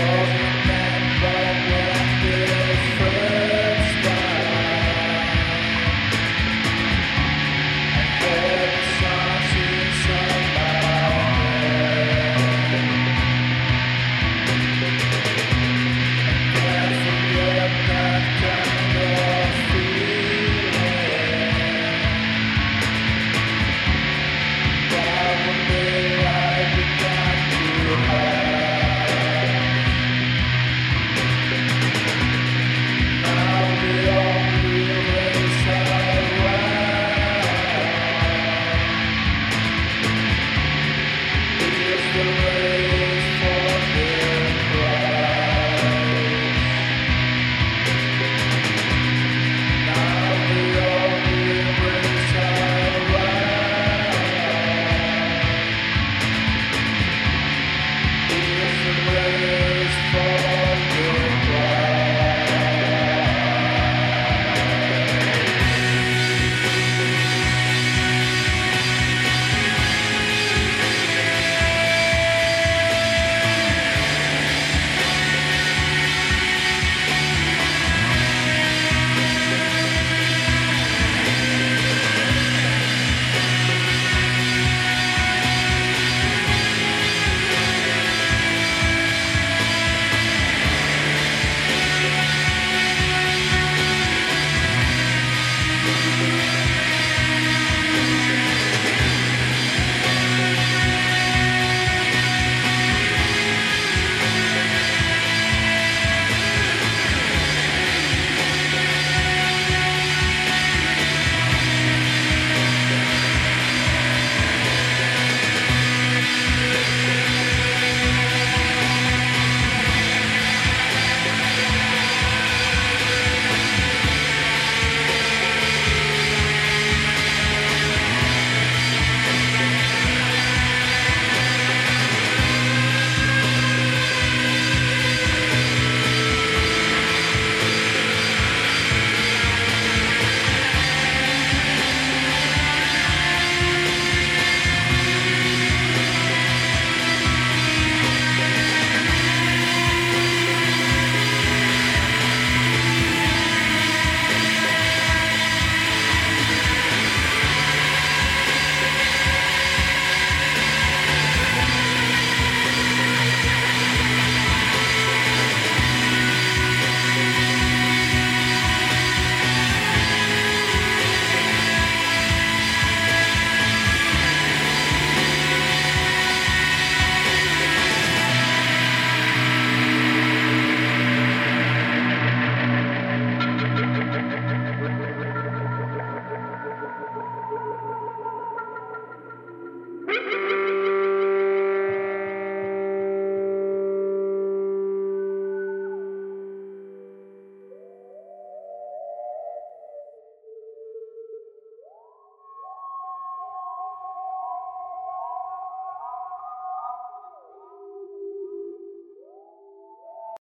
Yeah.